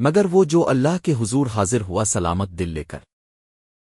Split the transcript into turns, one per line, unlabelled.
مگر وہ جو اللہ کے حضور حاضر ہوا سلامت دل لے کر۔